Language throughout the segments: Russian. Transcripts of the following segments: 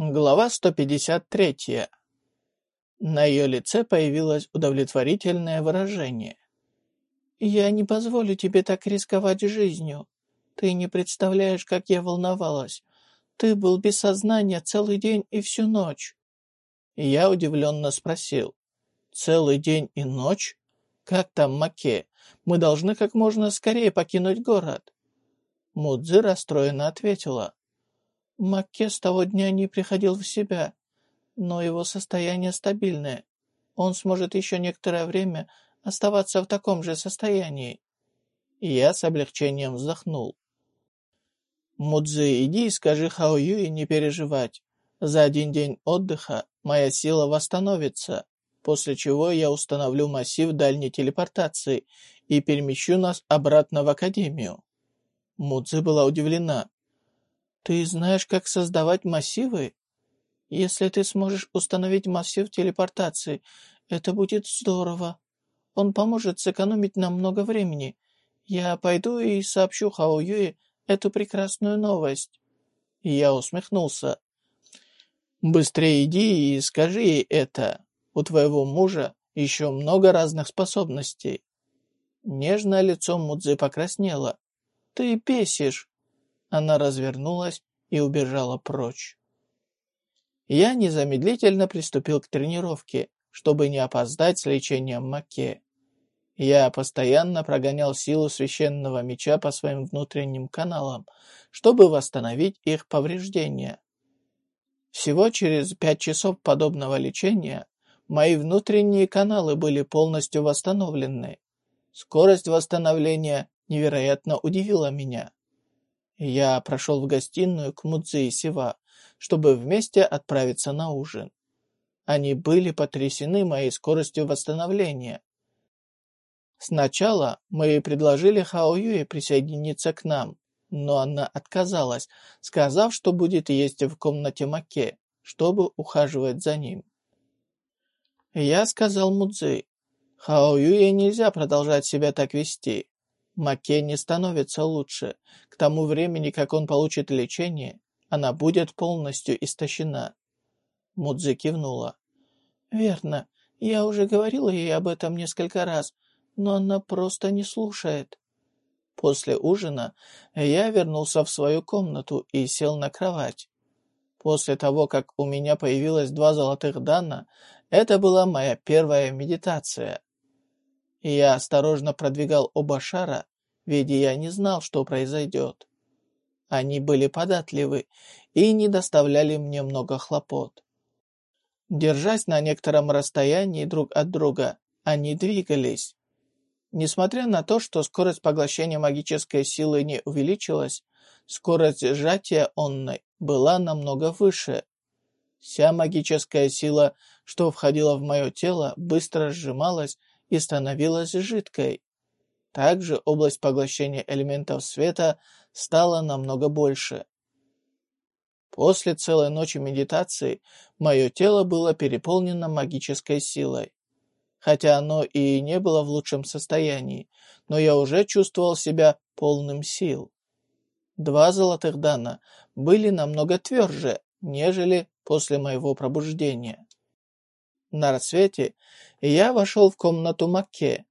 Глава 153. На ее лице появилось удовлетворительное выражение. «Я не позволю тебе так рисковать жизнью. Ты не представляешь, как я волновалась. Ты был без сознания целый день и всю ночь». Я удивленно спросил. «Целый день и ночь? Как там Маке? Мы должны как можно скорее покинуть город». Мудзи расстроенно ответила. Макке с того дня не приходил в себя, но его состояние стабильное. Он сможет еще некоторое время оставаться в таком же состоянии. Я с облегчением вздохнул. Мудзи, иди и скажи Хао Юи не переживать. За один день отдыха моя сила восстановится, после чего я установлю массив дальней телепортации и перемещу нас обратно в Академию. Мудзи была удивлена. Ты знаешь, как создавать массивы? Если ты сможешь установить массив телепортации, это будет здорово. Он поможет сэкономить нам много времени. Я пойду и сообщу Хао Юе эту прекрасную новость. я усмехнулся. Быстрее иди и скажи ей это. У твоего мужа еще много разных способностей. Нежное лицо Мудзи покраснело. Ты бесишь. Она развернулась и убежала прочь. Я незамедлительно приступил к тренировке, чтобы не опоздать с лечением Маке. Я постоянно прогонял силу священного меча по своим внутренним каналам, чтобы восстановить их повреждения. Всего через пять часов подобного лечения мои внутренние каналы были полностью восстановлены. Скорость восстановления невероятно удивила меня. Я прошел в гостиную к Мудзи и Сива, чтобы вместе отправиться на ужин. Они были потрясены моей скоростью восстановления. Сначала мы предложили Хао Юе присоединиться к нам, но она отказалась, сказав, что будет есть в комнате Маке, чтобы ухаживать за ним. Я сказал Мудзи, Хао Юе нельзя продолжать себя так вести. Маке не становится лучше. К тому времени, как он получит лечение, она будет полностью истощена. Мудзи кивнула. «Верно. Я уже говорила ей об этом несколько раз, но она просто не слушает». После ужина я вернулся в свою комнату и сел на кровать. После того, как у меня появилось два золотых дана, это была моя первая медитация. Я осторожно продвигал оба шара, ведь я не знал, что произойдет. Они были податливы и не доставляли мне много хлопот. Держась на некотором расстоянии друг от друга, они двигались. Несмотря на то, что скорость поглощения магической силы не увеличилась, скорость сжатия онной была намного выше. Вся магическая сила, что входила в мое тело, быстро сжималась и становилась жидкой. Также область поглощения элементов света стала намного больше. После целой ночи медитации мое тело было переполнено магической силой. Хотя оно и не было в лучшем состоянии, но я уже чувствовал себя полным сил. Два золотых дана были намного тверже, нежели после моего пробуждения. На рассвете я вошел в комнату Макке.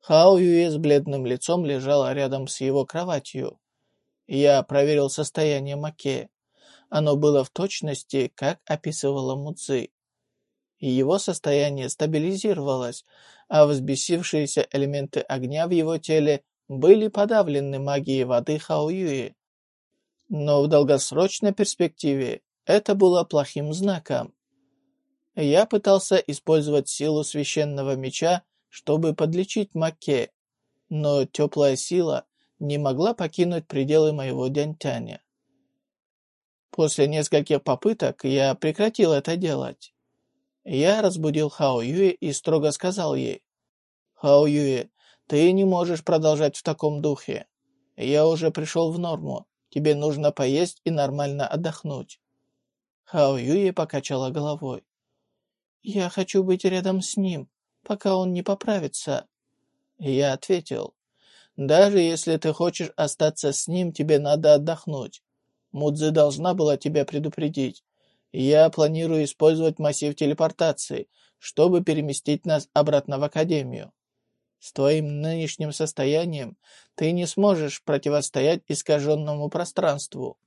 Хао Юэ с бледным лицом лежала рядом с его кроватью. Я проверил состояние Маке. Оно было в точности, как описывала Муци. Его состояние стабилизировалось, а взбесившиеся элементы огня в его теле были подавлены магией воды Хао Юи. Но в долгосрочной перспективе это было плохим знаком. Я пытался использовать силу священного меча, чтобы подлечить Маке, но теплая сила не могла покинуть пределы моего дянтяня. После нескольких попыток я прекратил это делать. Я разбудил Хао Юэ и строго сказал ей, «Хао Юэ, ты не можешь продолжать в таком духе. Я уже пришел в норму, тебе нужно поесть и нормально отдохнуть». Хао Юэ покачала головой. «Я хочу быть рядом с ним, пока он не поправится». Я ответил, даже если ты хочешь остаться с ним, тебе надо отдохнуть. Мудзи должна была тебя предупредить. Я планирую использовать массив телепортации, чтобы переместить нас обратно в Академию. С твоим нынешним состоянием ты не сможешь противостоять искаженному пространству.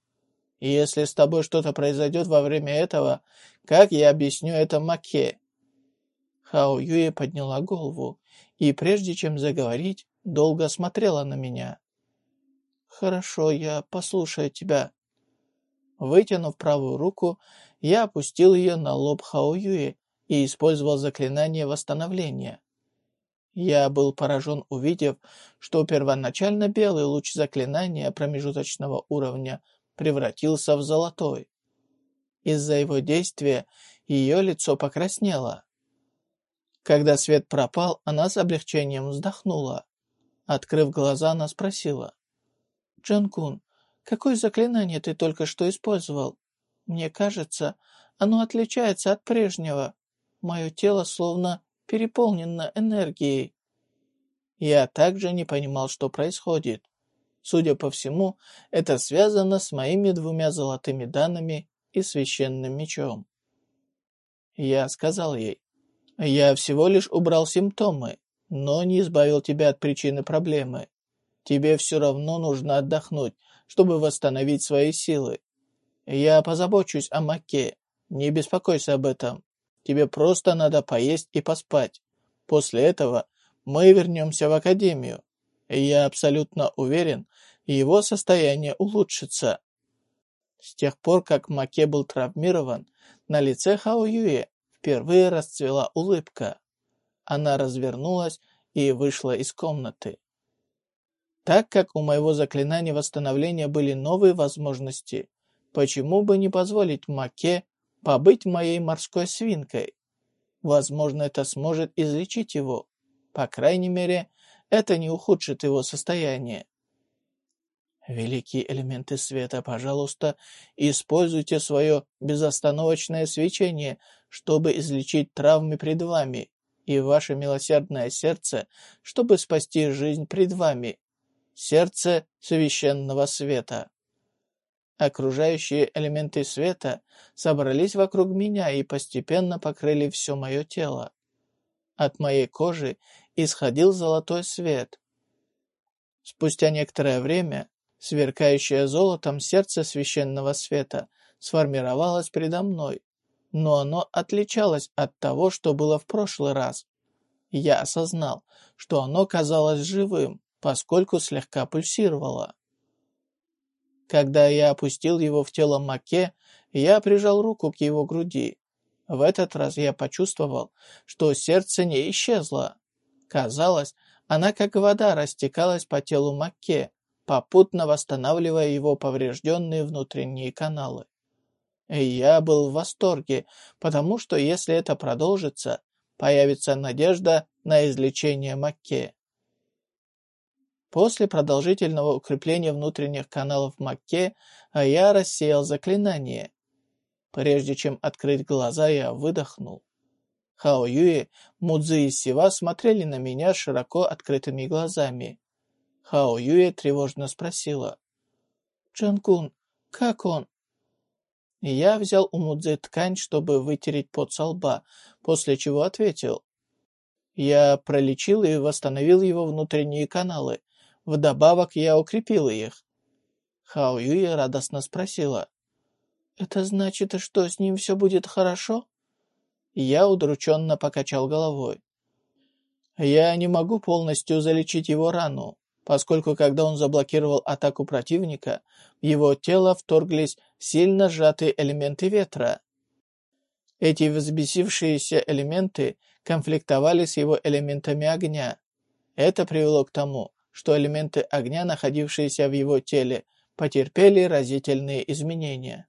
И если с тобой что-то произойдет во время этого, как я объясню это Маке?» Хао Юе подняла голову и, прежде чем заговорить, долго смотрела на меня. «Хорошо, я послушаю тебя». Вытянув правую руку, я опустил ее на лоб Хао Юе и использовал заклинание восстановления. Я был поражен, увидев, что первоначально белый луч заклинания промежуточного уровня превратился в золотой. Из-за его действия ее лицо покраснело. Когда свет пропал, она с облегчением вздохнула. Открыв глаза, она спросила. «Джанкун, какое заклинание ты только что использовал? Мне кажется, оно отличается от прежнего. Мое тело словно переполнена энергией. Я также не понимал, что происходит. Судя по всему, это связано с моими двумя золотыми данными и священным мечом. Я сказал ей, «Я всего лишь убрал симптомы, но не избавил тебя от причины проблемы. Тебе все равно нужно отдохнуть, чтобы восстановить свои силы. Я позабочусь о Маке, не беспокойся об этом. Тебе просто надо поесть и поспать. После этого мы вернемся в академию. Я абсолютно уверен, его состояние улучшится. С тех пор, как Маке был травмирован, на лице Хао Юе впервые расцвела улыбка. Она развернулась и вышла из комнаты. Так как у моего заклинания восстановления были новые возможности, почему бы не позволить Маке побыть моей морской свинкой. Возможно, это сможет излечить его. По крайней мере, это не ухудшит его состояние. Великие элементы света, пожалуйста, используйте свое безостановочное свечение, чтобы излечить травмы пред вами, и ваше милосердное сердце, чтобы спасти жизнь пред вами. Сердце священного света. Окружающие элементы света собрались вокруг меня и постепенно покрыли все мое тело. От моей кожи исходил золотой свет. Спустя некоторое время сверкающее золотом сердце священного света сформировалось передо мной, но оно отличалось от того, что было в прошлый раз. Я осознал, что оно казалось живым, поскольку слегка пульсировало. Когда я опустил его в тело Маке, я прижал руку к его груди. В этот раз я почувствовал, что сердце не исчезло. Казалось, она как вода растекалась по телу Маке, попутно восстанавливая его поврежденные внутренние каналы. И я был в восторге, потому что если это продолжится, появится надежда на излечение Макке. После продолжительного укрепления внутренних каналов Макке я рассеял заклинание. Прежде чем открыть глаза, я выдохнул. Хао Юи, Мудзи и Сива смотрели на меня широко открытыми глазами. Хао Юи тревожно спросила. «Джанкун, как он?» Я взял у Мудзи ткань, чтобы вытереть пот со лба, после чего ответил. Я пролечил и восстановил его внутренние каналы. Вдобавок я укрепила их. Хао Юи радостно спросила. «Это значит, что с ним все будет хорошо?» Я удрученно покачал головой. «Я не могу полностью залечить его рану, поскольку когда он заблокировал атаку противника, в его тело вторглись сильно сжатые элементы ветра. Эти взбесившиеся элементы конфликтовали с его элементами огня. Это привело к тому, что элементы огня, находившиеся в его теле, потерпели разительные изменения.